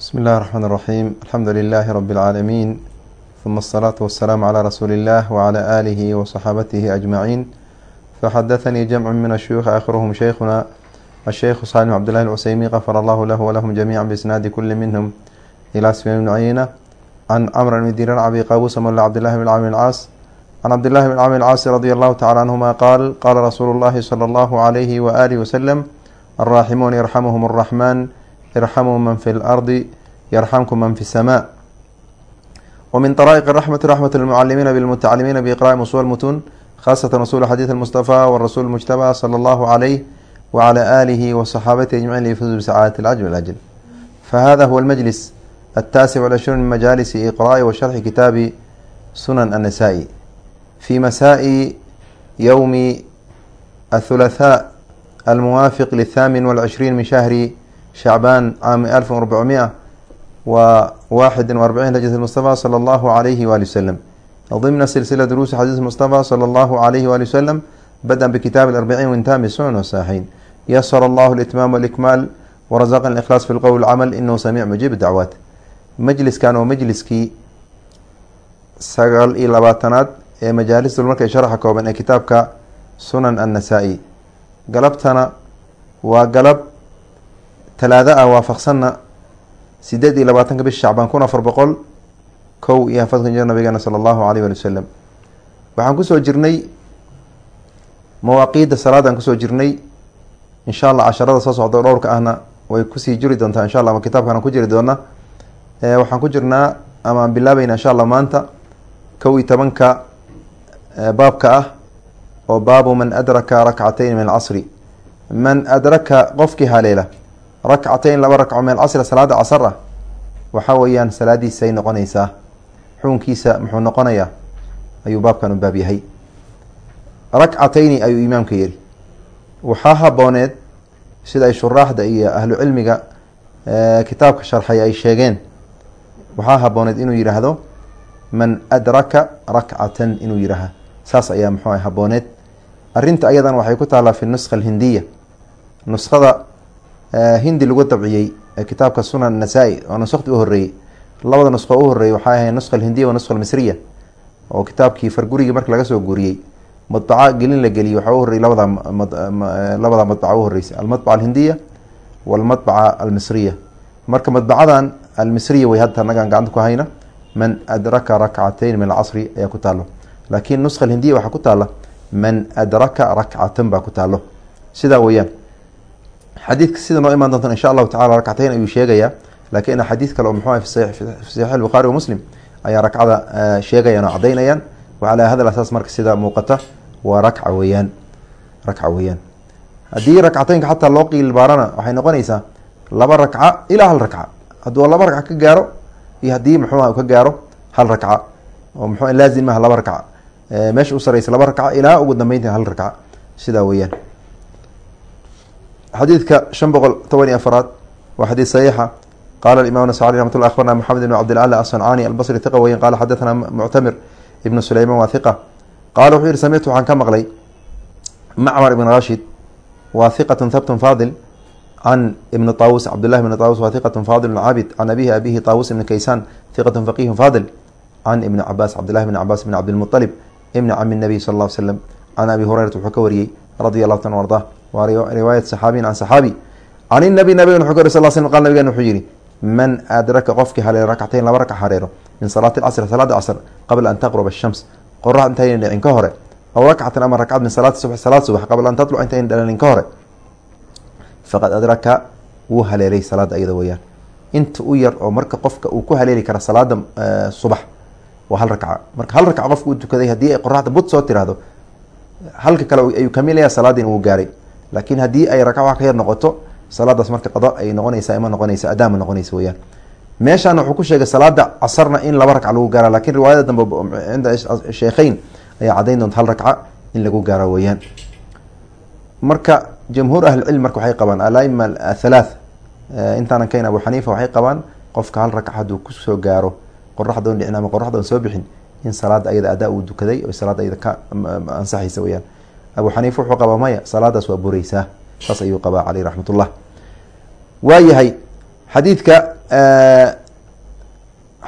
بسم الله الرحمن الرحيم الحمد لله رب العالمين ثم الصلاة والسلام على رسول الله وعلى آله وصحابته أجمعين فحدثني جمع من الشيوخ آخرهم شيخنا الشيخ صالح بن عبد الله العسيمي غفر الله له ولهم جميعا بإسناد كل منهم إلى سفيان بن عيينة عن عمرو بن دينار أبي قابوس مولى عبد الله بن عامر العاص عن عبد الله بن عامر العاص رضي الله تعالى عنهما قال قال رسول الله صلى الله عليه وآله وسلم الراحمون يرحمهم الرحمن ارحموا من في الأرض يرحمكم من في السماء ومن طرائق الرحمة رحمة المعلمين بالمتعلمين بإقراء أصول المتون خاصة أصول حديث المصطفى والرسول المجتبى صلى الله عليه وعلى آله وصحابته أجمعين ليفوزوا بسعادة العجل والأجل فهذا هو المجلس التاسع والعشرون من مجالس إقراء وشرح كتاب سنن النسائي في مساء يوم الثلاثاء الموافق للثامن والعشرين من شهر شعبان عام ألف وأربعمائة وواحد وأربعين هجرة المصطفى صلى الله عليه وآله وسلم ضمن سلسلة دروس حديث المصطفى صلى الله عليه وآله وسلم بدأ بكتاب الأربعين وانتهى بالسنن والصحيحين يسر الله الإتمام والإكمال ورزقنا الإخلاص في القول والعمل إنه سميع مجيب الدعوات مجلس كان ومجلسكي سقال إلى باتنات مجالس المركز شرح كوبا كتابك سنن النسائي قلبتنا وقلب talaada ah waafaqsanna sideed iyo labaatanka bish shacbaan kun afar boqol kow iyo hafadkan jir nabigeena sala allahu aleyh wali wasalam waxaan ku soo jirnay mawaaqiidda salaadaan ku soo jirnay. Insha allah casharada soo socda dhowrka ahna way ku sii jiri doontaa insha allah ama kitaabkaan ku jiri doona waxaan ku jirnaa ama aan bilaabayna insha allah maanta kow iyo tobanka baabka ah oo baabu man adraka rakcatayn min alcasri man adraka qofkii haleela rakcatayn laba rakco min alcasri salaada casar ah. Waxaa weeyaan salaadiisay noqonaysaa. Xukunkiisa muxuu noqonayaa? Ayuu baabkan u baab yahay. Rakcatayni ayuu imaamka yiri waxaa habooneed sida ay shuraaxda iyo ahlu cilmiga kitaabka sharxay ay sheegeen. Waxaa habooneed inuu yidhaahdo man adraka rakcatan inuu yidhaaha. Saas ayaa muxuu ah habooneed. Arrinta ayadan waxay ku taallaa fi nuskha alhindiya nuskhada hindi lagu dabciyey kitaabka sunan nasaa-i oo nuskhti u horeeyey labada nusqo u horeeyey waxay ahayd nuskha alhindiya wa nuskha almisriya oo kitaabkii fargurigii marka laga soo guuriyey. Madbaca gelin la geliyey waxaa u horreyey labada labada madbaca u horreysay almadbaca alhindiya walmadbaca almisriya. Marka madbacadan almisriya way hadda anagaan gacanta ku hayna man adraka rakcatayn min alcasri ayaa ku taalo. Laakiin nuskha alhindiya waxaa ku taala man adraka rakcatan baa ku taalo. Sidaa weeyaan xadiidka sida noo imaan doonta insha allahu tacala rakcatayn ayuu sheegayaa laakiin xadiid kale oo muxuu ah saxiix albukhaari wa muslim ayaa rakcada sheegayaan oo cadaynayaan wacalaa hada asaas marka sida muuqata waa rakca weeyaan rakca weeyaan. Haddii rakcataynka xataa loo qiilbaarana waxay noqonaysaa laba rakca ilaa hal rakca. Hadduu laba rakca ka gaaro iyo haddii muxuuha ka gaaro hal rakca oo muxuu laazim maaha laba rakca meesha u sareysa laba rakca ilaa ugu dambeynta hal rakca sidaa weeyaan xadiidka shan boqol toban iyo afaraad waa xadiid saxiixa. Qala imam nasai ramat lla abarna maxamed ibn cabdilcali asancani albasri hiqa weyan qala xadathana muctamir ibnu sulayman waa hiqa qaala wuxuu yihi samictu waxaan ka maqlay macmar ibn rashid waa hiqatun habtun faadil can ibni taawus cabdillahi bni taawus waa hiqatun faadil cabid can abihi abihi taawus ibni kaysaan hiqatun faqihun faadil can ibni cabaas cabdillahi bni cabaas bn cabdilmuطalib ibni cami nabiy sal ll slam can abi hurayrat wuxuu ka wariyey radi allahu ta arda waa riwaayat saxaabiyin can saxaabi. Can inabi nabigan wuxuu ka sal sl qal nabigan wuxuu yihi man adraka qofkii haleero rakcatayn laba rakc hareero min salaati lcasr salaada casr qabla an taqruba ashams qorax intayna dhicin ka hore aw rakcatan ama rakcad min salaati subx salaad subax qabla an tatluc intayna dhalanin ka hore. Faqad adraka wuu haleelay salaada ayada weyaan inta u yar oo marka qofka uu ku haleeli kara salaada subax waa hal rakca marka hal rakca qofka u tukaday haddii ay qoraxda bud soo tiraahdo halka kale ayuu kamilaya salaadiin uu gaaray laakiin haddii ay rakca wax ka yar noqoto salaadaas marka qado ay noqonaysaa ima noqonaysa adaama noqonaysa weyaan meeshaana wuxuu ku sheegay salaada casarna in laba rakca lagu gaara laakiin riwaayada dambe cinda sheekheyn ayaa cadayn doonta hal rakca in lagu gaaro weeyaan. Marka jamhuur ahlicilm marka waxay qabaan alaima athalaath intaanan kayn abu xaniifa waxay qabaan qofka hal rakca hadduu ku soo gaaro qoraxdoon dhicin ama qoraxdoon soo bixin in salaada ayada adaa uu dukaday o salaada ayada ka ansaxaysa weyaan abu xaniifa wuxuu qabaa maya salaadaas waa bureysaa saas ayuu qabaa caleyh raxmat ullah waayahay xadiidka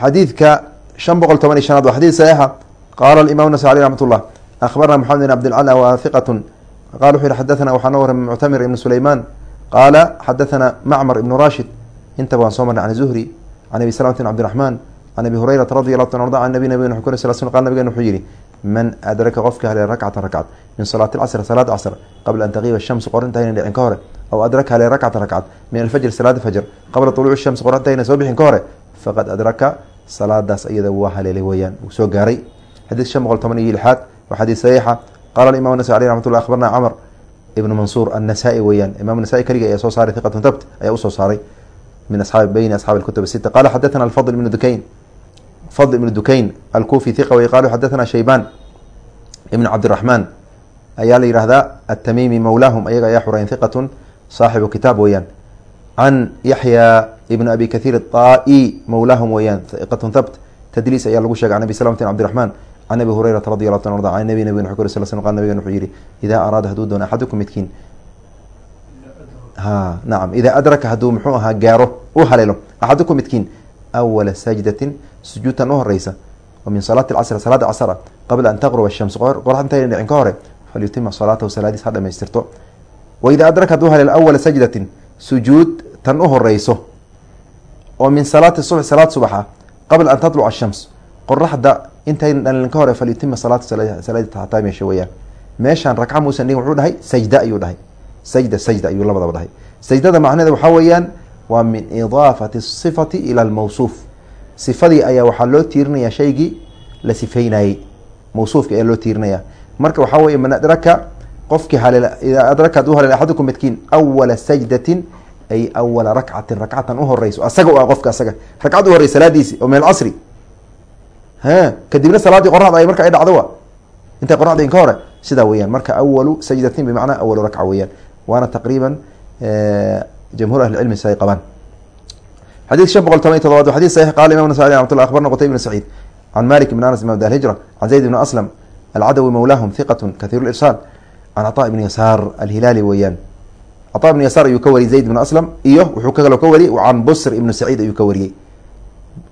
xadiidka shan boqol toban iyo shanaad waa xadid saxiixa. Qaala imam nasai aleh raxmat ullah akhbarna maxamed bin cabdilcala wa hiqatun qala wuxuu yihi xadathana waxaa noo warramay muctamir ibnu sulayman. Qaala xadathana macmar ibnu rashid. Intaba waan soo marnay can zuhri can abi salamtin cabdiraxman can abi hurayrata radi allahu ta arda an nabi nabig wxu kor sal sl qal nabigen wuxuu yihi man adraka qofka hale rakcatan rakcad min salaati lcasr salaad casr qabla an taqiiba shamsu qorintayna dhicin ka hore aw adraka hale rakcatan rakcad min alfajr salaada fajr qabla tuluuci shams qorintayna soo bixin ka hore faqad adraka salaadaas iyada waa haleelay weyaan uu soo gaaray xadiid shan boqol toban iyo lixaad waa xadiid saxiixa qala imam nasai aleh raxmat llah akhbarna ibnu mansuur annasai weeyaan imam nasai keliga ayaa soo saaray hiqatun thabt ayaa u soo saaray min asaab bayni asxaabi kutub sita qala xadathana alfadl ibnu dukayn fadl ibnu dukayn alkufi hiqa wey qalu xadathana shaybaan ibn cabdiraxmaan ayaa la yihahdaa atamimi mawlaahum ayaga ayaa xurayn hiqatun saaxibu kitaab weeyaan. Can yaxya ibn abi kahiir aai mawlaahum weeyaan hiqatun thabt tadliis ayaa lagu shegay can abi salamtin cabdiraxmaan can abi hurayrata radi allahu ta arda can nabi nabig wxu sal sl qal nabigen wuxuu yihi idaa araada hadduu doono axadukum midkiin. Ha nacam idaa adraka hadduu muxuu ahaa gaaro u haleelo axadukum midkiin awala sajdatin sujuudtan u horeysa min salaati lcasr salaada casra qabla an taqruba shams qorax intayna dhicin ka hore falyutima salaatahu salaadiis ha dhamaystirto wa idaa adraka haleelo awala sajdatin sujuud tan u horeyso oo min salaati subx salaad subaxa qabla an tatluca ashams qoraxda intayna dhalin ka hore falyutima salaata salaadi taxtaa meesha weyaan meeshaan ragca muusan dhigin wuxuu dhahay sajda ayuu dhahay. Sajda sajda ayuu labadaba dhahay. Sajdada macnaheeda waxaa weeyaan waa min idaafati sifati ila almawsuuf. Sifadii ayaa waxaa loo tiirinayaa shaygii la sifeynayey mawsuufka ayaa loo tiirinaya marka waxaa weye man adraka qofkii idaa adraka haduu haleel axadukum midkiin awala sajdatin ay awala rakcatin rakcatan u horeyso asaga u ah qofka asaga. Ragcad u horeysa salaadiisi oo min alcasri kadibna salaaddii qoraxda ay marka ay dhacdo wa intay qoraxda ka hore? Sidaa weyaan marka awalu sajdatin bimacnaa awalu rakca weyaan waana taqriiban jumhur ahli cilmi siay qabaan xadid shan boqol toban iy todobaad wa xadid saxix qala imam nasai raxmatulla abarna qutay bn saciid can malik bn anas imam dahijra can zayd bn aslam alcadawi mawlahum hiqatu kathiru lirsaal can cata ibni yasaar alhilaali weeyaan cata ibn yasaar ayuu ka wariyey zayd bn aslam iyo wuxuu kaloo ka wariyey can busr ibnu saciid ayuu ka wariyey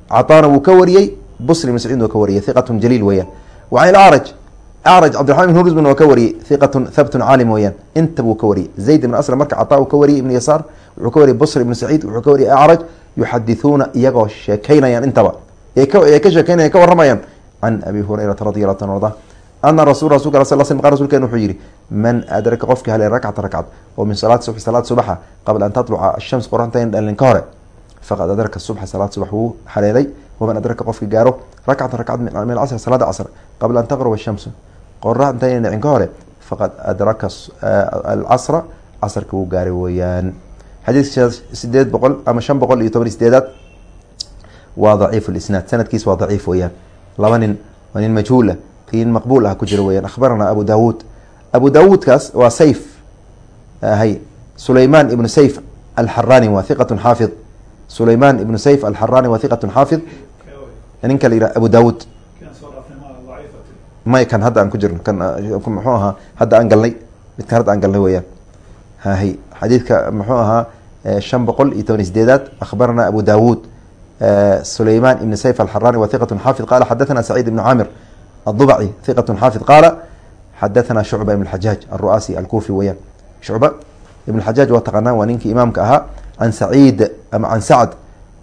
catana wuu ka wariyey busr ibnu saciid wuu ka wariyey hiqatun jaliil weeyaan wacan ilacraj acraj cabdiraxman ibn hurusbn waa ka wariyey hiqatun thabtun caalim weeyaan inta buu ka wariyey zayd ibn aslam marka caطa uu ka wariyey ibn yasaar wuxuu ka wariyey busr ibnu saciid wuxuu ka wariyey acraj yuxadithuuna iyagoo sheekeynayaan intaba ka sheekeynayan ka warramayaan can abi hurayrata radi allahu ta arda ana rasul rasulka sal sl qa rsulken wuxuu yihi man adraka qofkii hale rakcata rakcad oo min salaati subxi salaad subaxa qabla an tatluca ashams qoraxtayn dhalin ka hore faqad adraka subxa salaad subax wuu haleelay waman adraka qofkii gaaro rakcata rakcad min alcasr salaada casr qabla an taqruba shamsu qorax intayna dhicin ka hore faqad adraka alcasra casrka wuu gaaray weeyaan xadiidka sideed boqol ama shan boqol iyo toban iyo sideedaad waa daciif lisnaad sanadkiis waa daciif weyaan laba nin waa nin majhuula nin maqbuul ah ku jiro weyaan akhbarana abu dawuud abu dawuudkaas waa sayf hay sulayman ibnu sayf alxarani waa hiqatun xaafid sulayman ibnu sayf alxarani waa hiqatun xaafid ninka la yihah abu daawud may kan hadda aan ku jirno kan eh, muxuu ahaa hadda aan galnay midkan hadda aan galnay weeyaan. Hahy xadiidka muxuu ahaa eh, shan boqol iyo toban sideedaad akhbarana abu daawud eh, sulayman ibn sayf alxarani wa hiqat xaafid qala xadathana saciid ibn camir adubaci hiqat xaafid qaala xadathana shucba ibn xajaaj aru'aasi alkufi weeyaan. Shucba ibn xajaaj waa taqaanaan waa ninkii imaamka ahaa can saciid ama can sacd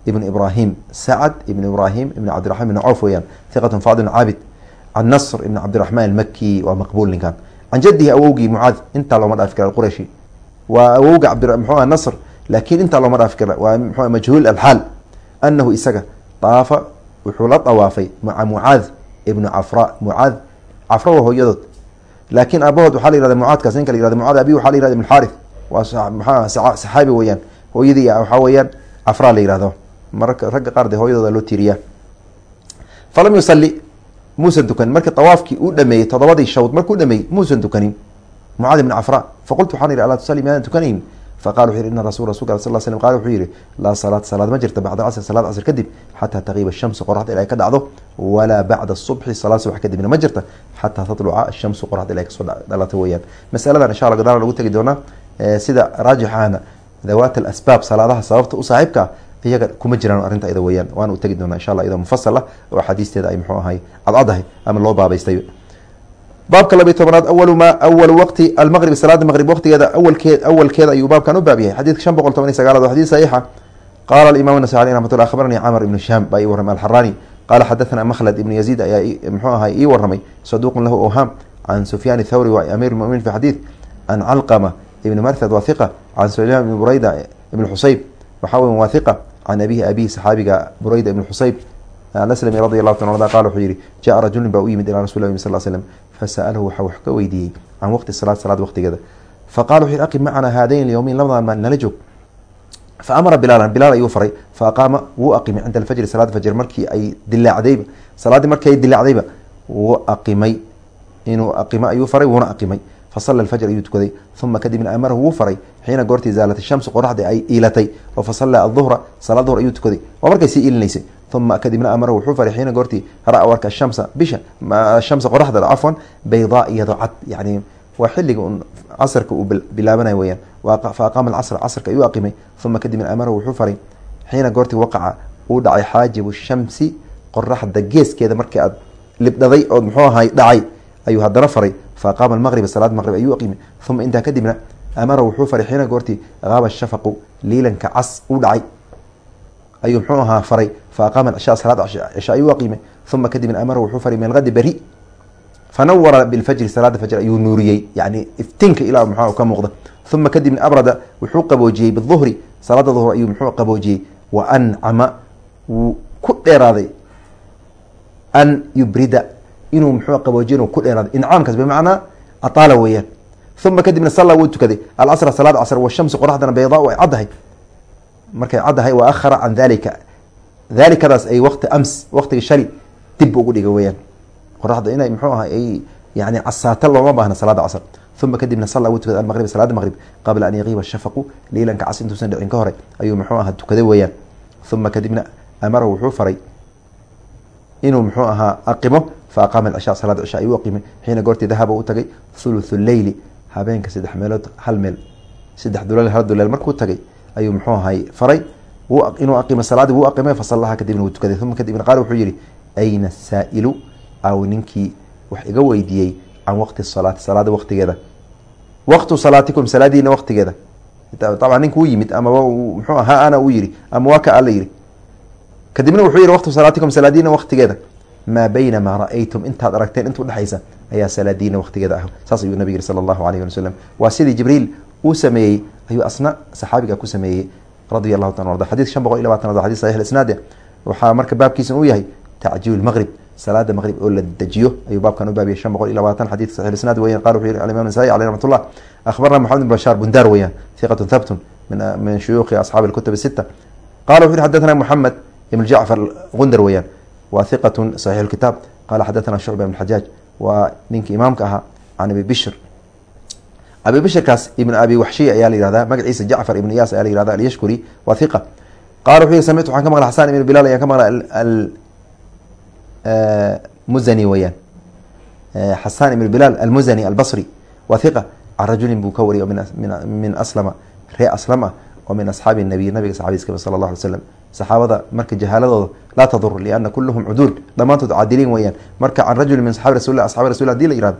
بن إبراهيم سعد بن إبراهيم بن cبدالرحمن بن cوف weyaan ثقة فاضل cاabد عن نصر بن cبدالرحمن المkي waa مqبول ninkan عن jدhi awowgii mعاad intaa looma dhaafi kara qرaشhi waa awowga mxu نصر lakin intaa looma dhaafi kara waa m majهuل الحاal أنhu isaga طaafa wuxuu la طawaafay mعa mعاad ibnu cafra mucaad cafra waa hooyadood laakiin aabahood waxaa la yihahda mucaadkaas ninka la yihahda mucaad abi waxaa la yihahda ibn xaarith waa maxaa saxaabi weeyaan hooyadii waxaa weeyaan cafra la yihahdo marka ragga qaar dee hooyadooda loo tiiriyaa falam yusali muusan tukanin markii tawaafkii uu dhameeyey todobadii shawd markuu dhameeyey muusan tukanin mucaad ibn cafra faqultu waxaan yihi alaa tusali miyaadan tukanayn faqala wuxu yihi ina rasul rasulka sal slm qala wuxuu yihi laa salaat salaad ma jirta bacda casr salaad casr kadib xataa taqiiba shamsu qoraxda ila ay ka dhacdo walaa bacda subxi salaad subax kadibna ma jirta xataa tatluca shamsu qoraxda ila ay ka soo dhalato weyaan masaladan insha alla gadaal lagu tegi doonaa sida raajixaana dawaat alasbaab salaadaha sababta u saaxiibka iyaga kuma jiraan arrinta ida weyaan waana u tegi doonaa insha alla iyadoo mufasal ah oo axaadiisteeda ay muxuu ahay cadcadahay ama loo baabaystay. Baabka labiy tobanaad awalu ma awalu waqti almaqrib salaada maqrib waqtigeeda awalkeed awalkeeda ayuu baabkan u baab yahay. Xadiidka shan boqol toban iyo sagaalaad waa xadiid saxiixa qaala alimam nasai aleh raxmat llah akhbaranii camr ibnu shaam baa ii warramay alxarani qaala xadathana makhlad ibnu yaziid ayaa muxuu ahay ii warramay. Saduuqun lahu owham can sufyaan thawri wa amiir lmuminiin fi xadiid can calqama ibni marthad wa hiqa can sulayman ibni burayda ibn xusayb waxaa wey waa hiqa can abihi abihi saxaabiga burayda ibn xusayb aslami radi allahu ta arda qala wuxuu yihi jaa rajulin baa u yimid ilaa rasul lah sal slm fasa'alahu waxaa wax ka weydiiyey can waqti salaad salaad waqtigeeda faqala wuxu yhi aqim macana haadayn lyowmiin labadan maa nala joog. Fa amara bilaalan bilaal ayuu faray fa wuu aqimay cinda alfajri salaad fajr markii ay dilaacdayba salaaddii markii ay dilaacdayba wuu aqimay inuu aqimo ayuu faray wuuna aqimay fasala alfajr ayuu tukaday uma kadibna amarahu wuu faray xiina goortii zaalat shamsu qoraxda ay iilatay oo fasalla aduhra salaad duhr ayuu tukaday waa markay sii iilinaysay uma kadibna amarahu wuxuu faray xiina goortii ra'a arka shamsa bisha shamsa qoraxda cafwan baydaa iyadoo cad yani waa xilliga un casrka uu bilaabanaya weyaan fa aqaama alcasr casrka ayuu aqimay uma kadibna amarahu wuxuu faray xiina goortii waqaca uu dhacay xaajibu shamsi qoraxda geeskeeda markii aad libdhaday ood muxuu ahay dhacay ayuu haddana faray fa aqaama almaqriba salaad maqrib ayuu aqimay uma intaa kadibna amarahu wuxuu faray xiina goortii qaaba shafaqu liilanka cas uu dhacay. Ayuu mxuu ahaa faray fa aqaama cishaa salaad cisha ayuu aqimay uma kadibna amarahu wuxuu faray min beri. Fanawara bilfajri salaada fajr ayuu nuuriyey yani iftiinka ilaa mxu ka muuqda uma kadibna abrada wuxuu qaboojiyey biduhri salaada duhr ayuu muxuu qaboojiyey wa ancama wuu ku dheeraaday an yubrida inuu muxuu qaboojiy inuu ku dheeraaday incaamkaas bimacnaa ataala weeyaan. Uma kadibna salla wuu tukaday. Alcasra salaad casr washamsu qoraxdana baydaa ay caddahay. Markay caddahay wa can dalika dalikadaas ay waqti ams waqtiga shali dib ugu dhiga weyaan qoraxda inay mxuu aha ay yani casaato looma baahna salaada casr uma kadibna salla wuu tukaday almaqrib salaada maqrib. Qabla an yaqiiba shafaqu liilanka cas intuusan dhicin ka hore ayuu muxuu aha tukaday weeyaan. Uma kadibna amarahu wuxuu faray inuu muxuu ahaa aqimo fa aqaama alcishaa salaada cisha ayuu aqimay xiina goortii dahaba u tagay thuluthu leyli habeenka saddex meelood hal meel saddex duleel hal duleel markuu tagay ayuu muxuu ahay faray inuu aqimo salaadii wuu aqimay fasalaha kadibna wuu tukaday uma kadibna qaal wuxuu yihi ayna saa'ilu aw ninkii wax iga weydiiyey can waqti salaati salaada waqtigeeda waqtu salaatikum salaadiina waqtigeeda dabcan ninka u yimid amaba mxuu ha ana uu yihi ama waa ka ala yihi kadibna wuxuu yihi waqtu salaatikum salaadiina waqtigeeda maa bayna maa ra'aytum intaad aragteen intuu dhexaysa ayaa salaadiina waqtigeeda ah saas ayuu nabig yihi sala allahu alayh ali wasalam waa sidii jibriil uu sameeyey ayuu asna saxaabiga ku sameeyey radi allahu ta arda xadid shan boqol iyo labaatanaad xadid saxix isnaade waxaa marka baabkiisa uu yahay tacjiil maqrib salaada maqrib oo la dejiyo ayuu baabkan u baabiyay shan boqol iyo labaatan xadid saxix isnaad weyan qala wuxuu yihi alimam nasai aleyh raxmat ullah akhbarna maxamed ibn bashaar bundar weeyaan hiqatun thabtun min shuyuukhi asxaabi alkutub sita qala wuxu yihi xadathana moxamed ibn jacfar gundar weeyaan waa hiqatun saxiix lkitaab qala xadathana shucba ibn xajaaj waa ninkii imaamka ahaa can abi bishr. Abi bishirkaas ibn abi waxshiy ayaa la yihahda magaciisa jacfar ibn iyas ayaa la yihahda alyashkuri waa hiqa qala wuxuu yihi samictu waxaan ka maqla xasan ibn bilal ayaan ka maqla almuzani weyaan xasan ibn bilal almuzani albasri waa hiqa can rajulin buu ka wariyay min aslama ree aslam ah oo min asxaabi nabiy nabiga saxabiiska sala allah alay slam saxaabada marka jahaaladooda laa tadur liana kulluhum cuduul. Dhammaantood caadiliin weyaan marka can rajulin min saxaabi rasul asxaabi rasul haddii la yihahdo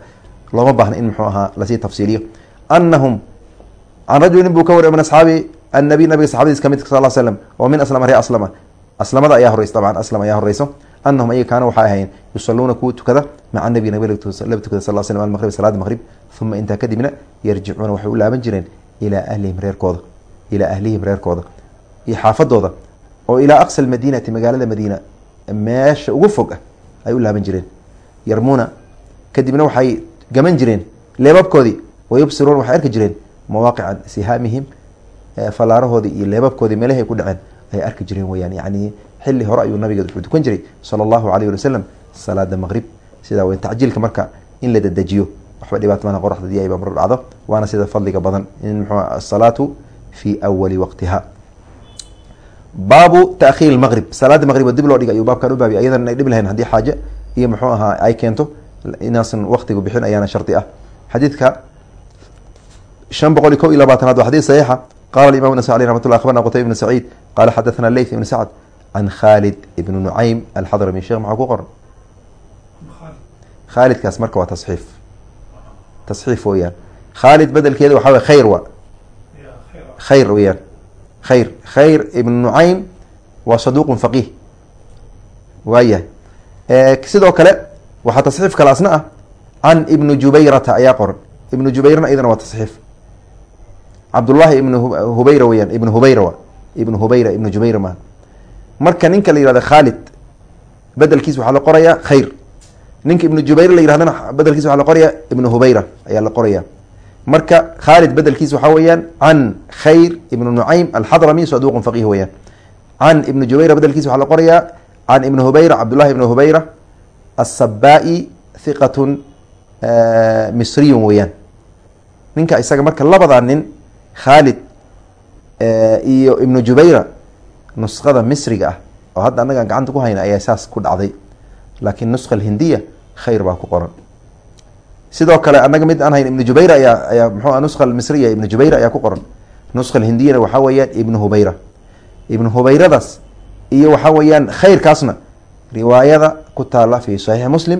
looma baahna in muxuu ahaa la sii tafsiiliyo. Anahum can rajulin buu ka wariy min asxaabi annabiy nabiga saxabadiis ka mid sal slam oo min aslama ree aslama. Aslamada ayaa horeysa dabcan aslam ayaa horeyso anahum ayaga kaana waxay ahayn yusaluuna kuwa tukada maca nabi nabi laba tukada sal slam almaqrib salaada maqrib. Uma intaa kadibna yarjicuuna waxay u laaban jireen ilaa ahlihim reerkooda ilaa ahlihim reerkooda. Iyo xaafadooda oo ilaa aqsa almadiinati magaalada madiina meesha ugu fog ah ay u laaban jireen. Yarmuuna kadibna waxay gaman jireen. Leebabkoodii wayubsiruuna waxay arki jireen mawaaqica sihaamihim fallaarahoodii iyo leebabkoodii meelahay ku dhaceen ay arki jireen weyaan yani xili hore ayuu nabiga wuxuu tukan jiray sala allahu alayh ali wasalam salaada maqrib. Sidaa weyn tacjiilka marka in la dedejiyo waxba dhibaato mana qoraxda diya ba mar dhacdo waana sida fadliga badan in mxuu asalaatu fi awali waqtiha baabu taakhiir maqrib salaada maqrib oo dib loo dhig ayuu baabkan u baabiy ayadan ay dhib lahayn haddii xaaje iyo muxuu ahaa ay keento inaasan waqtigu bixin ayaana shardi ah. Xadiidka shan boqol iyo ko iyo labaatanaad waa xadid saxiixa qala imam nas alي ramat lah abarna qtayb ibn saciid qala leyth ibn sacd can khalid ibn nucaym alxadrami sheekh maxaa ku qoran khaalidkaas marka waa tasxiif. Tasxiif weyaan khaalid bedelkeeda waxaa way khayr wa. Khayr. Weyaan khayr khayr ibn nucaym waa saduqun faqih waayahay sidoo kale waxaa tasxiif kale asna ah can ibni jubayrata ayaa qoran ibnu jubayrna iyadana waa tasxiif cabdullahi ibn hubayra weyaan ibn hubayra wa ibn hubayra ibn jubayra maa marka ninka la yihahdo khaalid bedelkiis waxaa la qorayaa khayr ninka ibnu jubayr la yihahdana bedelkiis waxaa la qoraya ibnu hubayra ayaa la qoraya marka khaalid bedelkiis waxaa weeyaan can khayr ibnu nucaym alxadrami saduqun faqih weyaan can ibni jubayra bedelkiis waxaa la qorayaa. Can ibni hubayra cabdullahi ibni hubayra asabaa-i hiqatun misriyun weeyaan. Ninka isaga marka labadaa nin khaalid iyo ibnu jubayra nuskhada misriga ah oo hadda annagaan gacanta ku hayna ayaa saas ku dhacday. Laakiin nuska alhindiya khayr baa ku qoran sidoo kale annaga mid aan hayn ibnu jubayra ayaa ayaa mxu nuska almisriya ibnu jubayra ayaa ku qoran. Nuska alhindiyana waxaa weeyaan ibnu hubayra. Ibnu hubayradaas iyo waxaa weeyaan khayrkaasna riwaayada ku taala fi saxiixi muslim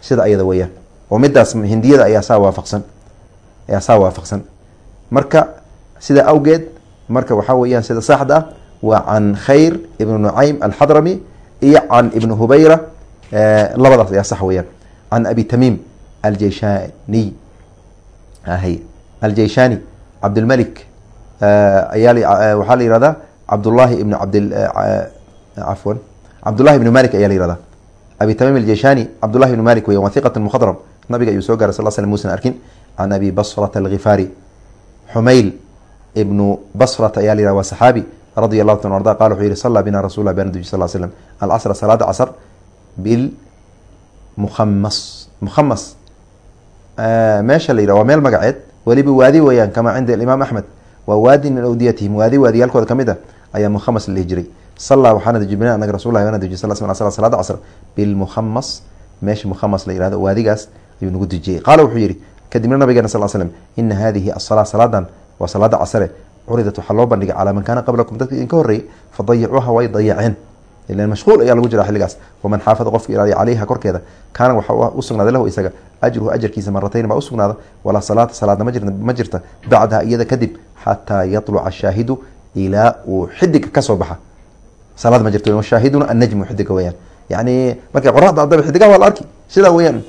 sida ayada weeyaan. Oo midaas hindiyada ayaa saa waafaqsan ayaa saa waafaqsan. Marka sida awgeed marka waxaa weeyaan sida saaxda ah waa can khayr ibnu nucaym alxadrami iyo can ibnu hubayra labadaas ayaa sax weeyaan. Can abi tamiim aljeishaniy ahy aljeishani cabdilmalik ayaa waxaa la yihahdaa cabdullahi ibn cabd cafwan cabdullahi ibn malik ayaa la yihahdaa abi tamiim aljeishani cabdullahi ibn malik weyan wa hiqat mukhadram nabiga ayuu soo gaaray sal slam musan arkin. Can abi basrata algifaari xumayl ibnu basrata ayaa la yihahda waa saxaabi radi allahu ta arda qala wuxuu yihi sallaa bina rasul lah banaduji sal slam alcasra salaada casr bil mukhamas mukhamas meesha la yihah waa meel magaceed. Weliba waadi weeyaan kamaa cinda imaam axmed. Waa waadi min awdiyatihim waadi waadiyaalkooda ka mid a ayaa mukhamas la dhihi jiray sallaa waxaana dujibna anaga rasulah waana dujiy sal sl salaada casr bilmukhamas meesha mukhamas la yihahdo waadigaas ayuu nagu dujiyey qaala wuxuu yihi kadibna nabigeena sal slm ina hadihi asala salaadan waa salaada casre curidat waxaa loo bandhigay calaa man kaana qablakum. Dadka idinka horreeyey fadayacuuha way dayaceen mashquul ayaa lagu jira xilligaas. Waman xaafada qofka ilaaliya calayha korkeeda kaana waxaa usugnaaday lahu isaga ajruhu ajarkiisa maratayn baa usugnaada walaa salaata salaadna ma jirta bacdaha iyada kadib xataa yatluca shaahidu ilaa uu xidiga ka soo baxa. Salaad ma jirto shaahiduna annajmu xidiga weyaan yani markay qoraxda adaba xidigaha waa la arki sidaa weyaan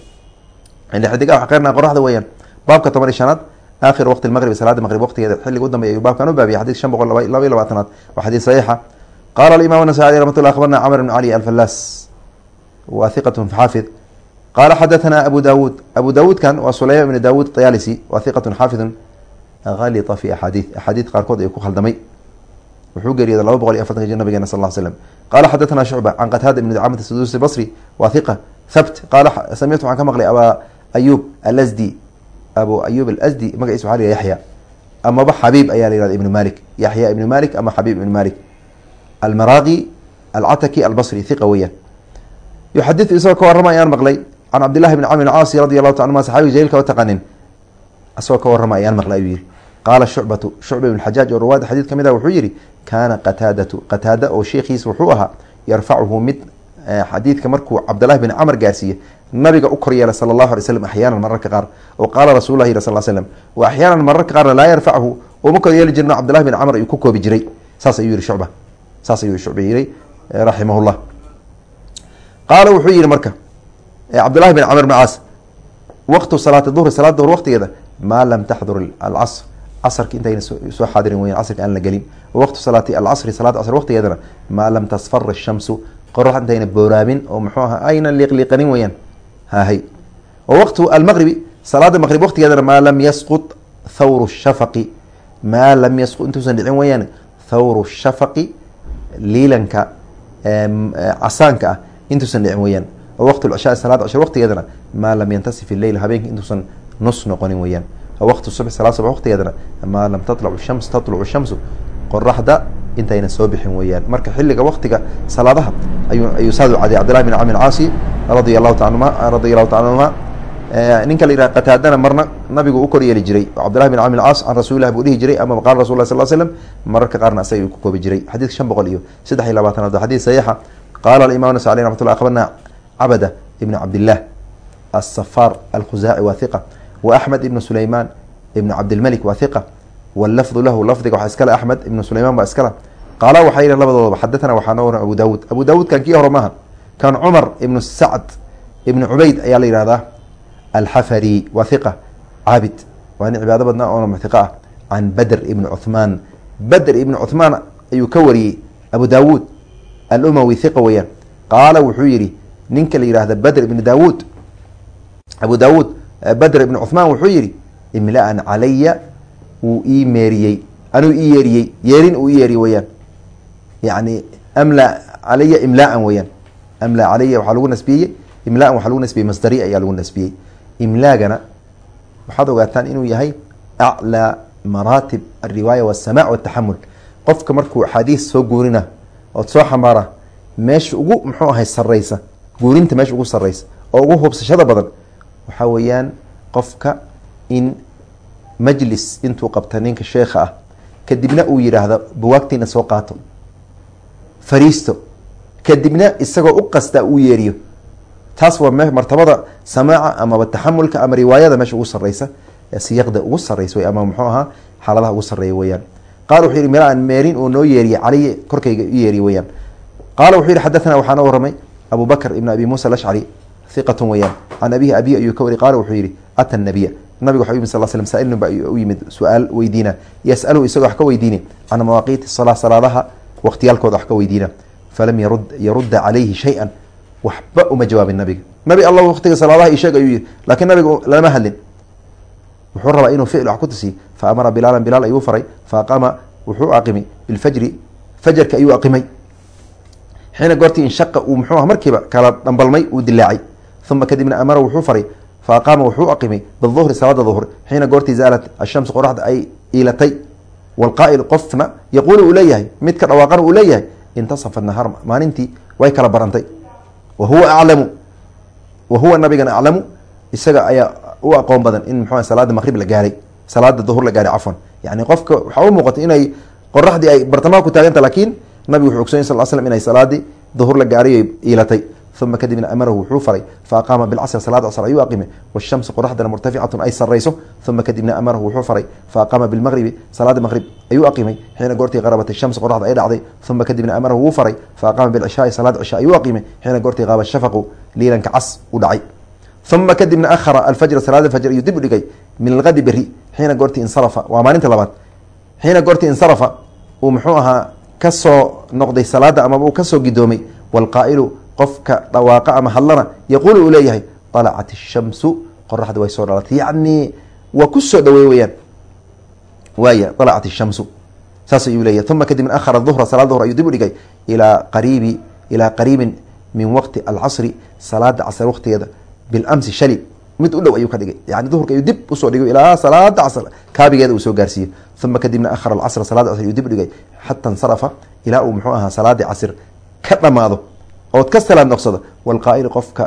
xidigaha wa qeyrna qoraxda weyaan baabka toban iyo shanaad akhir waqti maqribi salaada maqrib waqtigeeda xilliga u dambeya ayuu baabkan u baabiyay xadid shan boqol laba iyo labaatanaad waa xadiid saxiixa qala alimam anasai ramat llah abarna camr bn cali alfalas wa hiqat xaafid qala xadathana abu dawuud abu dawuudkan waa sulayman ibn dawuud ayalisi wa hiqat xaafidun halita fi axaadiid axaadiid qaarkood ayuu ku khaldamay wuxuu geeriyooda laba boqol iyo afartanka jir nabigeena sal slam qala xadathana shucba can qataada ibn camd sadusi basri wa hiqa thabt qala samictu waxaan ka maqlay aba ayub alasdi abu ayub alasdi magaciisa waxa la yaxya amaba xabiib ayaa la yihahda ibn malik yaxya ibn malik ama xabiib ibn malik almaraqi alcataki albasri hiqa weeyaan yuxadiu isagoo ka warrama ayaan maqlay can cabdillahi bn camr caasi radi allahu ta anuma saxaabiga jaliilka taqanin isagoo ka warrama ayaan maqlay ayuu yihi qaala shucbatu shucba ibn xajaaj oo rawaada xadiid ka mid wuxuu yihi kaana qataadatu qataada oo sheekhiis wuxuu ahaa yarfacuhu mid xadiidka markuu cabdillahi bin camr gaarsiiye nabiga u koryeela sala allahu alay slam axyaanan mararka qaar oo qaala rasulah yiri sal slam wa axyaanan mararka qaarna laa yarfachu uma koryeeli jirno cabdillahi bin camr ayuu ku koobi jiray saas ayuu yihi shucba saas ayuu shucba yihi raximahullah. Qaala wuxuu yihi marka cabdillahi bin camr bn caas waqtu salaati duhri salaada duhr waqtigeeda maa lam taxdur alcasr. Casrka intayna soo xaadirin weyan casrka aan la gelin. Waqtu salaati alcasri salaada casr waqtigeedana maa lam tasfar shamsu. Qorax intayna booraabin oo muxuu aha ayna liiqliiqanin weyaan hahay wa waqtu almaqribi salaada maqrib waqtigeedana maa lam yasqut thawru shafaqi. Maa lam yasqut intuusan dhicin weyaan thawru shafaqi liilanka casaanka ah intuusan dhicin weyaan wa waqtu lcishaa salaada cishar waqtigeedana maa lam yantasif illeyl habeenka intuusan nus noqonin weyaan waqtu subx salaad subx waqtigeedana maa lam tatlacu shams tatlucu shamsu qoraxda intayna soo bixin weeyaan. Marka xilliga waqtiga salaadaha ayuu saad u cadiyay cabdillahi bin camr caasi radia allahu ta anuma allahu taala anhuma ninka la yihah qataadana marna nabigu u kor yeeli jiray. Cabdillahi bin camr caas can rasulilah buu dhihi jiray ama qaala rasul lah sal slam mararka qaarna asaga ku koobi jiray. Xadiidka shan boqol iyo saddex iyo labaatanaad waa saxiixa. Qaala aimam nas aleh raxmat llah akhbarna cabada ibn cabdillah asafar alkhuzaaci waa hiqa wa axmed ibnu sulayman ibn cabdilmalik waa hiqa wlafdu lahu lafdiga waxaa iskale axmed ibnu sulayman baa iskale qaala waxaa yihi labadoodaba xadathana waxaa noo waran abu daawuud abu daawuud kii hore maaha kan cumar ibnu sacd ibnu cubayd ayaa la yihahdaa alxafari waa hiqa caabid waa nin cibaado badnaa oona hiqa ah can badr ibni cuthmaan badr ibni cuthmaan ayuu ka wariyey abu daawuud alumawi hiqa weeyaan qaala wuxuu yihi ninka la yihahda badr ibni daawuud abu daawuud badr ibni cuthmaan wuxuu yihi imlaan calaya wuu ii meeriyey anuu ii yeeriyey yeerin uu i yeeriye weyaan yani amla calaya imlaan weyaan amla calaya waxaa lagu nasbiyey imlaan waxaa lagu nasbiyey masdari ayaa lagu nasbiyey imlaagana waxaad ogaataan inuu yahay aclaa maraatib alriwaaya wasamac wataxamul qofka markuu axaadiis soo guurina ood soo xamaara meesha ugu muxuu ahay sareysa guurinta meesha ugu sareysa oo ugu hubsashada badan waxaa weeyaan qofka in majlis intuu qabta ninka sheekha ah kadibna uu yidhaahdo buwaagtiina soo qaato fariisto. Kadibna isagoo u qastaa uu yeeriyo taas waa martabada samaaca amaba taxamulka ama riwaayada meesha ugu sareysa siyaqda ugu sareysa ama muxuu ahaa xaaladaha ugu sareeya weyaan qaala wuxuu yihi meel aan meerin uu noo yeeriye caliy korkayga u yeeriye weyaan qaala wuxuu yihi xadathana waxaa noo waramay abu ibn abi muusa alashcari hiqatun weyaan can abihi abihi ayuu ka wari qaala wuxuu yihi ata nabiya. Nabiga waxa u yimid sal slm saailun ba u yimid su'aal weydiina. Yasaluhu isagoo wax ka weydiini can mawaaqiiti salaa salaadaha waqtiyaalkooda wax ka weydiina. Falam yarud yarudda calayhi shay-an waxba uma jawaabin nabiga. Nabi allah waqtiga salaadaha isheeg ayuu yihi laakiin nabiga lama hadlin. Wuxuu rabaa inuu ficil wax ku tusiyo fa amara bilaalan bilaal ayuu faray fa wuxuu aqimi bilfajri fajarka ayuu aqimay. Xiina goortii inshaqa uu muxuu ah markiiba kala dhambalmay uu dilaacay uma kadibna amara wuxuu faray fa aqaama wuxuu aqimay biduhri salaada duhr xiina goortii zaalat ashamsu qoraxda ay iilatay walqaa'il qofna yaquulu uu leeyahay mid dhawaaqana uu leeyahay intasafa nahaar maalintii way kala barantay wa huwa aclamu wa huwa nabigana aclamu isaga ayaa u aqoon badan in muxuu salaada maqrib la gaaray salaada duhur la gaaray cafwan. Yani qofka waxaa u muuqata inay qoraxdii ay bartamaha ku taaganta laakiin nabigu wuxuu ogsoony sal slam inay salaadii duhur la gaaray iilatay uma kadibna amarahu wuxuu faray fa aqaama bilcasri salaada casr ayuu aqimay washamsu qoraxdana murtaficatun ay sarayso uma kadibna amarahu wuxuu faray fa aqaama bilmaqribi salaada maqrib ayuu aqimay xiina goortii qarabat shams qoraxda ay dhacday uma kadibna amarahu wuu faray fa aqaama bilcishaai salaada cisha ayuu aqimay xiina goortii qaaba shafaqu liilanka cas u dhacay uma kadibna ahara alfajra salaada fajr ayuu dib u dhigay min algadi beri xiina goortii insarafa waa maalinta labaad xiina goortii insarafa uu muxuu ahaa ka soo noqday salaada amaba uu ka soo gidoomay walqaa'ilu qofka dhawaaqa ama hadlana yaquulu uu leeyahay alacat ishamsu qoraxda way soo dhalatay. Yacni waa ku soo dhaweey weyaan waaya alacat ishamsu saas ayuu leeyahy uma kadibna ahara duhra salaad duhr ayuu dib u dhigay ilaa qariibi ilaa qariibin min waqti alcasri salaada casr waqtigeeda bilamsi shali. Mid u dhow ayuu ka dhigay. Yani duhurka ayuu dib u soo dhigay ilaa salaada casr kaabigeeda uu soo gaarsiiyey. Uma kadibna ahara alcasra salaada casr ayuu dib u dhigay. Xata insarafa ilaa uu muxuu ahaa salaadii casr ka dhamaado ood ka salaad noqsado walqaa'ilu qofka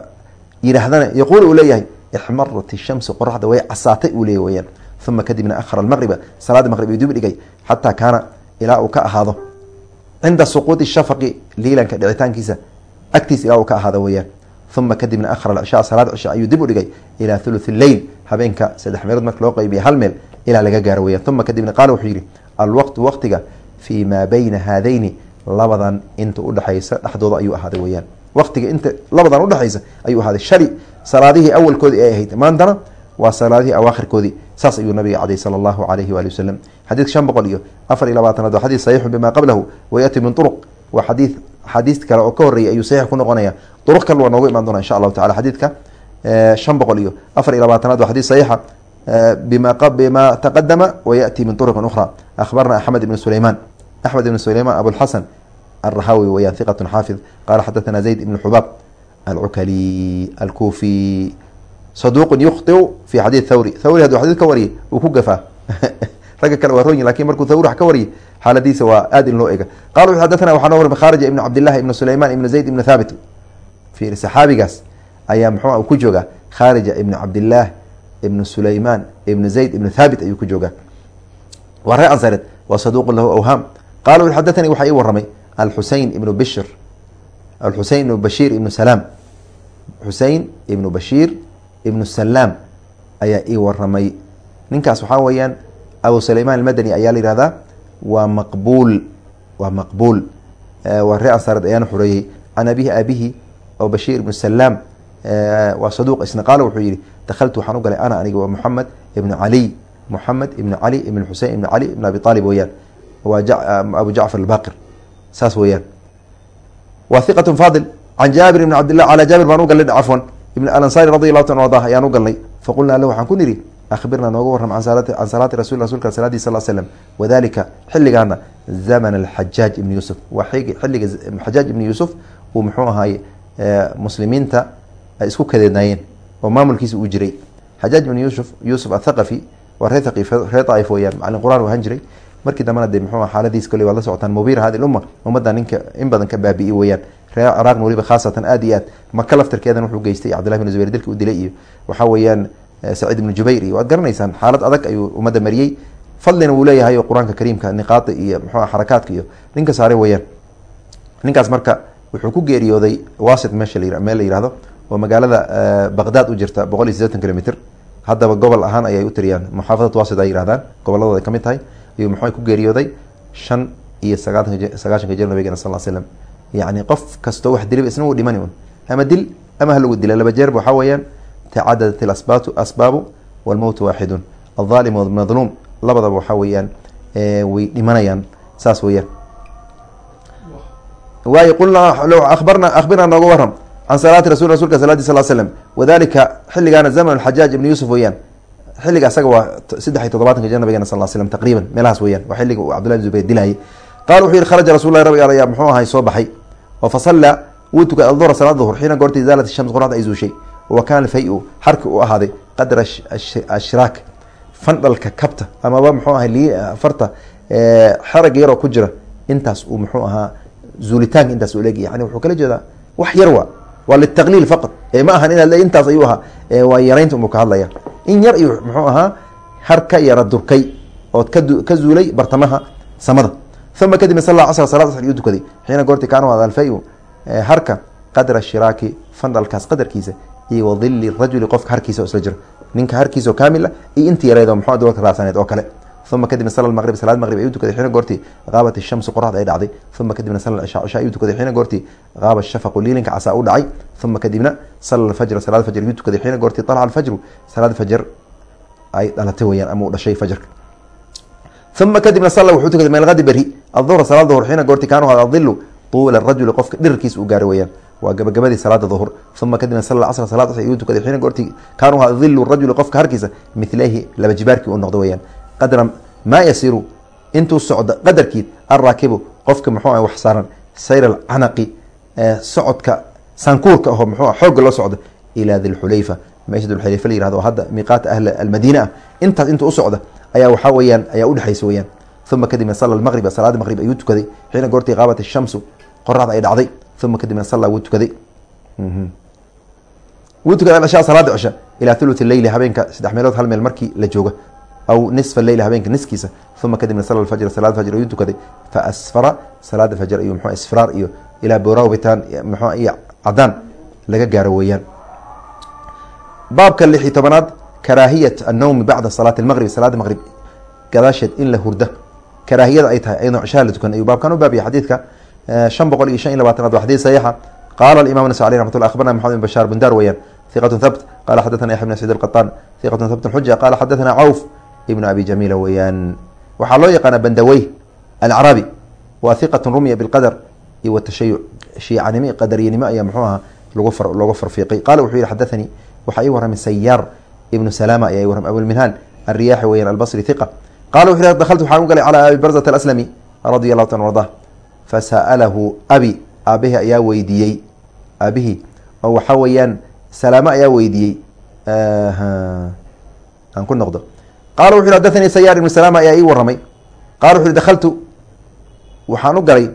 yidhaahdana yaquulu uu leeyahay ixmarat ishamsu qoraxda way casaatay uu leeyahy weyaan uma kadibna ahara almaqriba salaada maqrib ayuu dib dhigay xataa kaana ilaa uu ka ahaado. Cinda suquudi shafaqi liilanka dhicitaankiisa agtiisa ilaa uu ka ahaado weyaan uma kadibna ahara alcishaa salaad cisha ayuu dib u dhigay ilaa thuluth leyl habeenka saddex meelood marka loo qaybiya hal meel ilaa laga gaaro weyaan uma kadibna qaala wuxuu yihi alwaqtu waqtiga fii maa bayna haadayni labadan inta udhexaysa dhexdooda ayuu ahaaday weyaan waqtiga inta labadan udhexaysa ayuu ahaaday shali salaadihii awalkoodii ay ahayd. Maantana waa salaadihii awaakhirkoodii. Saas ayuu nabiga caday sala allahu alayhi waali wasalam xadiidka shan boqol iyo afar iyo labaatanaad waa xadiid saxiixun bima qablahu wayati min turuq. Waa xadiid axaadiis kale oo ka horreeyay ayuu saxiix ku noqonaya. Duruq kale waa noogu imaan doona insha allahu tacala xadiidka shan boqol iyo afar iyo labaatanaad waa xadiid saxiixa bima bima taqadama wayati min turuqin ukhra. Akhbarna axmed ibn sulayman. Axmed ibn sulayman abulxasan الرhاwي wya ثqة xاaفظ qال xdثna زayd بن xbاb الcukلي الكوفي صدوq يkطئ في xadيث thwrي thwrي haduu xadيث ka wariyay uu ku gafaa ragga kale waa royi lakin markuu thwr wax ka wariyay xaaladiisa waa aad in loo ega qal xdثna waxaa noo wari khاrج iبن cabdاللahi iبن سulayman iبن زayd iبن thaabit fiir saxaabigaas ayaa mxu ku jooga kharija ibnu cabdillaah ibnu sulaymaan ibnu zayd ibnu thaabit ayuu ku joogaa waa ree ansareed waa saduuqun lahu awhaam qala ui xadathanii waxaa ii waramay alxusein ibnu bishr. Alxusein ibnu bashiir ibnu salaam xusein ibnu bashiir ibnu salaam ayaa ii waramay ninkaas waxaa weeyaan abu sulaymaan almadani ayaa la yihahdaa waa maqbuul waa maqbuul. Waa ree ansaareed ayaana xureeyey can abihi abihi oo bashiir ibnu salaam waa saduuq isna qaala wuxuu yihi dakhaltu waxaan u galay ana aniga waa moxamed ibnu caliy moxamed ibnu cali ibn xusein ibnu cali ibn abi aalib weyaan waa abu jacfar albaqir saas weyaan wa hiqat faadil can jaabir ibn cabdillah calaa jaabir baan u cafwan. Ibn alansaari radi allahu ta ardah ayaan u faqulnaa lahu waxaan ku nidhi akhbirnaa nooga warram can salaati rasul rasulka salaadii sal slm wadalika xilligaana zaman alxajaaj ibni yuusuf. Xilliga xajaaj ibni yuusuf uu muxuu ahaaye muslimiinta ay isku kadeednaayeen oo maamulkiisa uu jiray. Xajaaj ibn yuusuf yuusuf athaqafi waa ree thaqif ree daaif weyaan macalin qur'aan ahaan jiray markii dambena dee muxuu xaaladiis kole waad la socotaan mubiir hadi lumma ummadda ninka in badan ka baabi'i weyaan ree ciraaqna weliba khaasatan aad iyo aad. Maka laftirkeedan wuxuu geystay cabdillahi bin zubayr dilka u dilay iyo waxaa weeyaan saciid ibnu jubayr. Iyo waad garanaysaan xaalad adag ayuu ummadda mariyey. Fadlina wuu leeyahay oo qur'aanka kariimka niqaada iyo muxuu xarakaadka iyo ninka saare weyaan ninkaas marka wuxuu ku geeriyooday wasit meesha meel la yihahdo oo magaalada baqdaad u jirta boqol iyo sideetan kilomitr haddaba gobol ahaan ayay u tiriyaan. Muxaafadad wasit ay yihahdaan goboladooda ka mid tahay ayuu muxuu ku geeriyooday shan iyo sagaatanka sagaashanka jir nabigena sal l slam yacni qof kastoo wax diliba isna wuu dhimani un. Ama dil ama ha lagu dila laba jeerba waxaa weeyaan tacadadat ilasbaatu asbaabu walmowtu waaxidun. Aldaalim walmadluum labadaba waxaa weeyaan way dhimanayaan. Saas weeyaan. Waayo qulnaa abarna akhbirnaa nooga waram. Can salaati rasul rasulka saladi sal slm wadalika xilligaana zaman xajaaj ibni yuusuf weeyaan xilliga asaga waa saddex iyo todobaatanka jir nabigena sal slm taqriiban meelahaas weyaan waa xilliga uu cabdullahi bin zubayr dilayay qala wuxuu yihi kharaja rasul lahi rabbi ayaa muxuu ahay soo baxay oo fasalla wuu tukay alduhra salaad duhur xiina goorta izaalat shams qoraxda ay zuushay wa kaana fay-u xarki uu ahaaday qadra ashraak fandhalka kabta amaba muxuu ahay li farta xaraga yaroo ku jira intaas uu muxuu ahaa zuulitaanka intaas u leegya yani wuxuu kala jeedaa wax yar waa waa litaqliil faqad ma ahan inaad intaas ayuu ahaa. Waa yaraynta unbuu ka hadlaya in yar iyo muxuu ahaa har ka yara durkay ood ka zuulay bartamaha samada. Uma kadibna sal casr salaad asr iyuu tukaday xiina goorti kaanu ad harka qadra shiraaki fandhalkaas qadarkiisa iyo wadili rajuli qofka harkiisa oo isla jira. Ninka harkiisa oo kaamila iyo inti yareed oo muxuu dowlka raacsaneed oo kale uma kadibna sal maqrib salaad maqrib ayuu tukaday xiina goortii qaabat ishamsu qoraxda ay dhacday uma kadibna sal cishaa cishaa ayuu tukaday xiina goortii qaaba shafaqu liilinka casaa u dhacay uma kadibna sala alfajra salaad fajr ayuu tukaday xiina goortii talaca alfajru salaad fajr ay dhalatay weyaan ama uu dhashay fajrka uma kadibna salla wuxuu tukaday meel hadi beri aduhra salaad duhur xiina goortii kaanu hada adilu tuula rajuli qofka dhirarkiisa uu gaaray weyaan waa gabagabadii salaada duhur uma kadibna sal casr salaad casr ayuu tukaday xiina goortii kaanu hada dilu rajuli qofka harkiisa milayhi laba jibaarkii uu noqdo weyaan qadra maa yasiru. Intuu socdo qadarkiid alraakibu qofka muxuu ah wax saaran sayr alcanaqi socodka saankuurka aho muxuu xoogga loo socdo ilaa dilxulayfa meesha dulxulayfa la yiraahdo hadda miiqaata ahli almadiina. Ah intaas intuu u ayaa waxaa weyaan ayaa udhexaysa weyaan uma kadibna sala maqriba salaada maqrib ayuu tukaday. Xiina goortii qaabat shamsu qoraxda ay dhacday. Uma kadibna salla wuu tukaday. Wuu tukaday alcishaa salaada cisha ilaa thuluth leyli habeenka saddex meelood hal meel markii la jooga aw nisfa leyl habeenka niskiisa uma kadibna sala fajr salaad fajr ayuu tukaday fa asfara salaada fajr ayuu mxu isfraar iyo ilaa booraawitaan mxu iyo cadaan laga gaaro weeyaan baabka lix iyo tobanaad karaahiyat annowmi bacda salaati almaqrib salaada maqrib gadaasheed in la hurda karaahiyada ay tahay ayadoo cishaha la tukan ayuu baabkan u baabiya xadiidka shan boqol iyo shan iyo labaatanaad waa xadiid saxiixa qaala alimam nas aleh raxmat llah akhbarna maxamed bin bashaar bundar weeyaan hiqatun thabt qala xadathana yaxya bn saciid alqataan hiqatun thabtun xuja qala xadathana cawf ibn abi jamiila weeyaan. Waxaa loo yaqaana bandawey alcarabi waa hiqatun rumya bilqadar iyo watashayuc shiicanimo qadariyanimo ayaa muxuu aha looga farfiiqay. Qala wuxuu yihi xadathanii waxaa ii warramay sayaar ibnu salama ayaa ii warramay abulminhaan alriyaaxi weeyaan albasri hiqa qala wuxu yihi dahaltu waxaan u galay calaa abi barzat alaslami radia allahu ta ardah fasa'alahu abi aabihi ayaa weydiiyey. Aabihii oo waxaa weeyaan salaamo ayaa weydiiyey. Aan ku noqdo qala wuxu yhi hadathanii sayaar ibnu salama ayaa ii warramay. Qala wuxu yhi dakhaltu. Waxaan u galay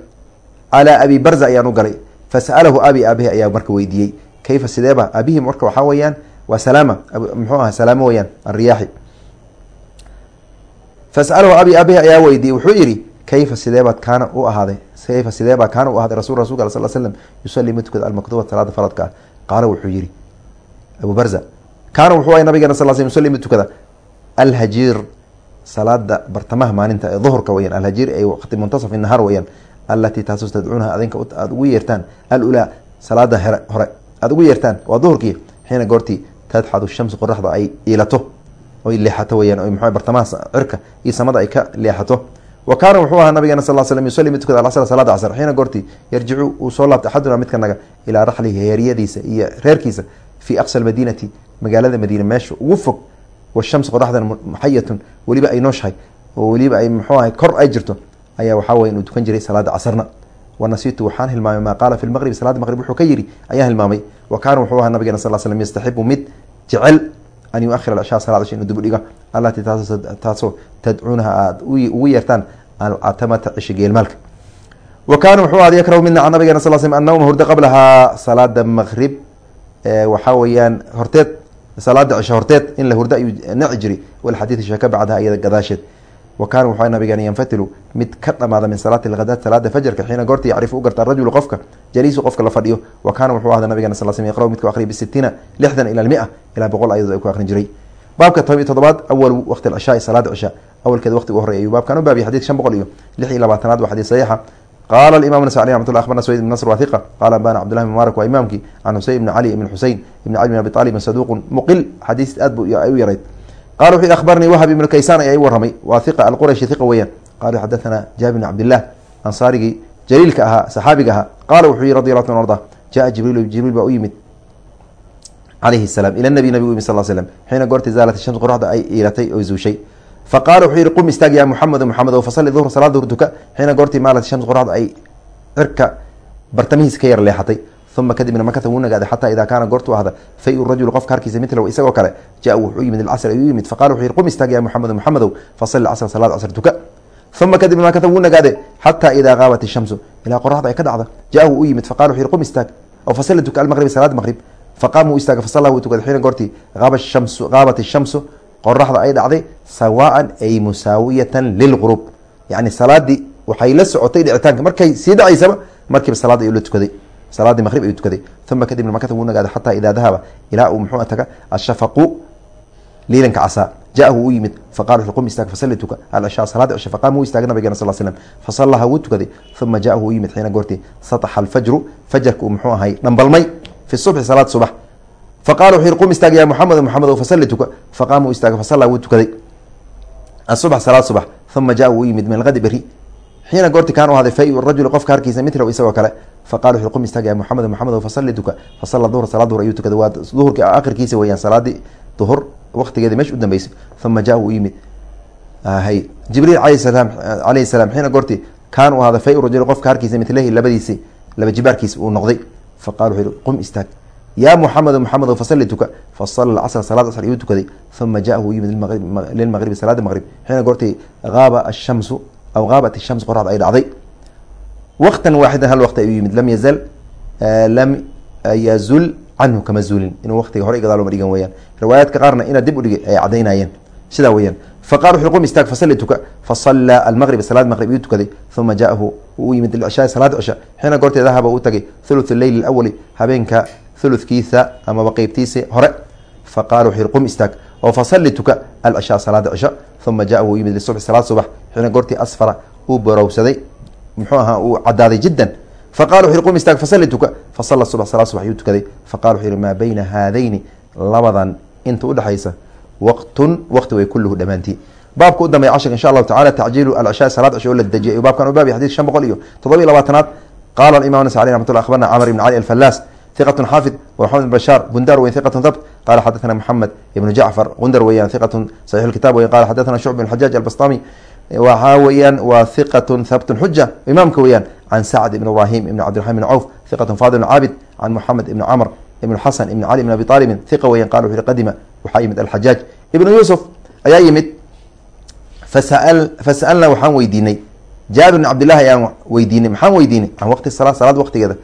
calaa abi barza ayaan u galay. Fasa'alahu abi aabihi ayaa marka weydiiyey kayfa sideeba aabihii marka waxaa weeyaan waa salaama muxuu aha salaamo weyaan alriyaaxi fasalahu abi abihi ayaa weydiiyey wuxuu yihi kayfa sideebaad kaana u ahaaday? Kayfa sideebaa kaana u ahaaday rasul rasulka sal slm yusalii mid tukada almaktuba salaada faradka ah? Qaala wuxuu yihi abu barza kaana wuxuu ahay nabigeena sal sl yusalii mid tukada alhajiir salaada bartamaha maalinta ee duhurka weyaan alhajiir ay waqti muntasaf nahaar weyaan alatii taasus tadcuunaha adinka aada ugu yeertaan alulaa salaada here hore aada ugu yeertaan waa duhurkii xiina goortii tadxadu shamsu qoraxda ay iilato oy leexato weyaan o mxu bartamaha cirka iyo samada ay ka leexato. Wa kaana wuxuu ahaa nabigeena sal slm yusali mid tukada alcasr salaada casr xiina goortii yarjicu uu soo laabtay axaduna midka ilaa raxlihi heeryadiisa iyo reerkiisa fii aqsa almadiinati magaalada madiina meesha ugu fog washams qoraxdan muxayatun weliba ay nooshahay oo weliba ay muxuu ahay kor ay jirto ayaa waxaa weye inuu tukan jiray salaada casrna wanasiitu waxaan hilmaamay maa qaala fi lmaqribi salaada maqrib wuxuu ka yidhi ayaan hilmaamay wa kaana wuxuu ahaa nabigeena sal slm yastaxibu mid jecel an yuahir ashaa salad cisha inuu dib dhiga allatii taasoo tadcuunaha aada ugu yeertaan alcatamata cisha geelmaalka wa kaana wuxuu aad yakrahu midna nabigeena sal sl annawma hurda qablahaa salaada maqrib waxaa weeyaan horteed salaada cisho horteed in la hurdo ayuu naci jiri walxadiid sheeka bacdaha iyada gadaasheed. Wa kaana wuxuu nabigeena yanfatilu mid ka dhamaada min salaati lhadaat salaada fajarka xiina goorta yacrifu u garta arajulu qofka jaliisu qofka la fadhiyo. Wa kaana wuxuu ahda nabigeena sal sl yaqra midku aqriya bisitiina lixdan ila almia ilaa boqol ayadood ay ku aqrin jiray. Baabka toban iyo toddobaad awalu waqti alcishaai salaada cishaa awalkeeda waqti u horey ayuu baabkan u baabiya xadid shan boqol iyo lix iyo labaatanaad waa xadiid saxiixa qala imam nas alي ramat lla abarna sweyd ibn nasr wa hiqa qala ambana cbdullahi bn mubarak waa imaamkii can xuseyn ibn cali ibn xuseyn ibn cali bin abi talibin saduqun muqil xadiis aad bu u yarayd qala wuxuu akhbarnii wahab ibnu kaysaan ayaa i waramay waa hiqa alqurashi weeyaan qala xadathana jaabir bn cabdillah ansaarigii jaliilka ahaa saxaabiga ahaa qala wuxuu yihi radi allahu an arda jaa jibriil jibriil baa u yimid calayhi salaam ila nabi nabig u yimid sal slm xiina goorti zaalat shams qoraxda ay iilatay oo zuushay faqala wuxuu yihi qum istaag ya muxamedu muxamed fasali duhr salaad duhr tuka xiina goortii maalat shams qoraxda ay cirka bartamihiisa ka yar leexatay uma kadibna makata wuu nagaaday xataa idaa kaana goortu ahda fayu rajul qofka harkiisa mitlow isagoo kale jaa wuxuu yimid ilcasr ayuu yimid faqala wuxuu yihi qum istaag ya muxamedu muxamedow fasali casr salaad casr tuka uma kadibna makata wuu nagaade xataa idaa qaabat ishamsu ilaa qoraxda ay ka dhacda jaahu u yimid faqala wuxuu yihi qum istaag oo fasali tuka almaqribi salaad maqrib faqaama wuu istaaga fasalla wuu tukaday xiina goortii qaaba shamsu qaabat ishamsu qoraxda ay dhacday sawaan ay musaawiyatan lilqurub yani salaadii waxay la socotay dhicitaanka. Markay sii dhacaysaba markiiba salaada ayuu la tukaday. Salaadii maqrib ayuu tukaday. Uma kadibna makata wuu nagaaday xataa idaa dahaba ilaa uu muxuu taga ashafaqu liilanka casaa jaahu u yimid faqala qum istaag fasalli tuka. Alcishaa salaada cisha faqaama wuu istaagay nabigeena sal slam fasallaha wuu tukaday. Uma jaahu u yimid xiina goortii sataxa alfajru. Fajarka uu muxuu ahay dhambalmay. Fi subxi salaad subax faqala wuxuu yihi qum istaag ya muxamed muxamed fasali tuka faqaama uu istaaga fasalla wuu tukaday asubax salaad subax uma jaa wuu yimid min algadi beri xiina goorti kaan u ahday fay rajul qofka harkiisa mitlow isagoo kale faqala wuxu qum istaag ya muxamed muxamed fasali tuka fasalla duhra salaad duhur ayuu tukaday waa duhurki akhirkiisa weeyaan salaadii duhur waqtigeedi meesha u dambeysay uma jaa wuu yimid hay jibriil alayh salaam alayhi salaam xiina goorti kaan u ahday fay rajul qofka harkiisa mitlehi labadiisi laba jibaarkiisa uu noqday faqala wuxuu yihi qum istaag ya muxamedu muxamed fasali tuka. Fasala casr salaad casr ayuu tukaday. Uma jaahu u yimid lilmaqribi salaada maqrib xiina goortay qaaba ashamsu aw qaabat ishams qoraxda ay dhacday. Waqtan waaxidan hal waqti ayuu yimid. Lam yazal lam yazul canhu kama zuulin. Inuu waqtiga hore gadaal uma dhigan weyaan riwaayaadka qaarna ina dib udhigay ay cadaynayeen sidaa weyaan faqala wuxu qum istaag fasali tuka. Fasallaa almaqrib salaad maqrib ayuu tukaday. Uma jaahu uu yimid lcishaai salaada cisha xiina goortee dahaba uu tagay. Thuluth leyl awali habeenka thuludkiisa amaba qeybtiisa hore faqala wuxuu yihi qum istaag. Oo fasali tuka alcishaa salaada cisho uma jaahu uu yimid lisubxi salaad subax xiina goortii asfara uu borowsaday muxuu ahaa uu cadaaday jiddan. Faqala wuxu yihi qum istaag fasali tuka fasala subax salaad subax ayuu tukaday. Faqala wuxuu yihi maa bayna haadayni labadan inta udhexaysa waqtun waqti way kulluhu dhammaantii. Baabka u dambeya cashirka insha allahu tacala tacjiilu alcishaa salaad cisho oo la dejiyay baabkan u xadid shan boqol iyo toddoba iyo labaatanaad qala imam nas aleh raxmat llah abarna camr ibn cali alfallaas iqatun xaafid wa maxamed bashaar gundar weyn iqatun dabt qaala xadaana maxamed ibnu jacfar gundar weyaan iqatun saxiix kitaab weyan. Qala xadaana shucb bin xajaaj albastami waxaa weyaan waa hiqatun habtun xuja imaamka weyaan can sacd ibn ibrahim ibn cabdiraxman ibn cawf hiqatun faadil ibn caabid can muxamed ibni camr ibn xasan ibn cali ibn abi aalibin hiqa weyan. Qala wuxu qadima waxaa yimid alxajaaj ibnu yuusuf ayaa yimid fasa'alnaa waxaan weydiinay. Jaabir bn cabdillahi ayaan weydiinay maxaan weydiinay? Can waqti sala salaad waqtigeeda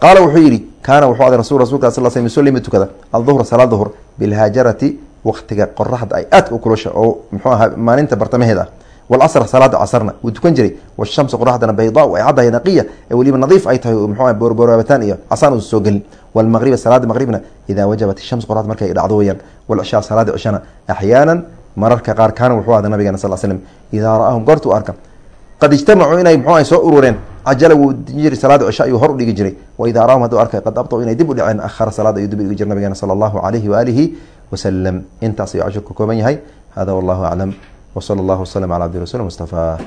qaala wuxuu yidhi kaana wuxuu aday rasul rasulka sal sl yusalli mid tukada alduhra salaad duhur bilhaajarati waqtiga qoraxda ay aadka u kulusha oo muxuu ahaa maalinta bartamaheeda ah walcasr salaada casrna wuu tukan jiray washamsu qoraxdana baydaa ay caddahay naqiya ee weliba nadiif ay tahay mxu borboorabataan iyo casaan uusa soo gelin walmaqriba salaada maqribna idaa wajabat ishams qoraxda markay dhacdo weyaan walcishaa salaada cishana axyaanan mararka qaar kaana wuxuu ahda nabigeena sal slm idaa ra'ahum goortuu arka qad ijtamacuu inay mxu soo urureen ajala wuu dii jira salaada cisha ayuu hor udhigi jiray waidaa raahum hadduu arkay qad abdau inay dib u dhaceen ahara salaada ayuu dib udhigi jir nabigeena sala allahu alayhi waaalihi wasalam intaas ayuu cashir kooban yahay hada wallahu aclam wsala allahu waslm ala abdi rasul mustafa